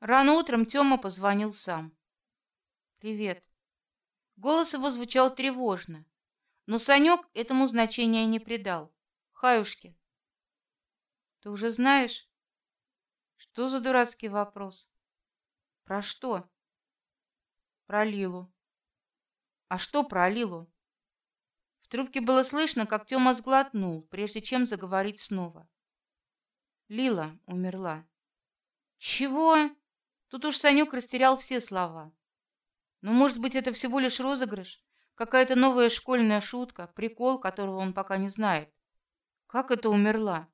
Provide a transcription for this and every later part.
Рано утром Тёма позвонил сам. Привет. Голос его звучал тревожно, но Санек этому значения не придал. Хаюшки. Ты уже знаешь? Что за дурацкий вопрос? Про что? Про Лилу. А что про Лилу? В трубке было слышно, как Тёма сглотнул, прежде чем заговорить снова. Лила умерла. Чего? Тут уж Санек растерял все слова. Но ну, может быть это всего лишь розыгрыш, какая-то новая школьная шутка, прикол, которого он пока не знает. Как это умерла?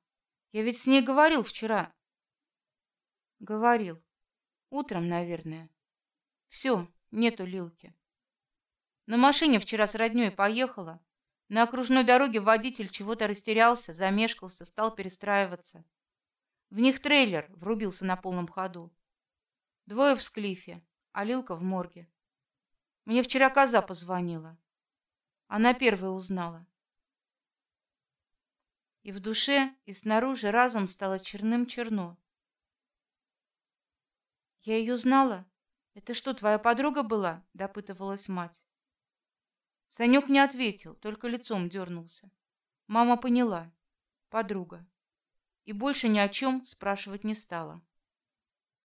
Я ведь с ней говорил вчера. Говорил. Утром, наверное. Все, нету Лилки. На машине вчера с роднёй поехала. На окружной дороге водитель чего-то растерялся, замешкался, стал перестраиваться. В них трейлер врубился на полном ходу. Двое в склифе, а Лилка в морге. Мне вчера коза позвонила. Она первая узнала. И в душе, и снаружи разом стало черным черно. Я ее знала. Это что, твоя подруга была? допытывалась мать. Санек не ответил, только лицом дернулся. Мама поняла, подруга, и больше ни о чем спрашивать не стала.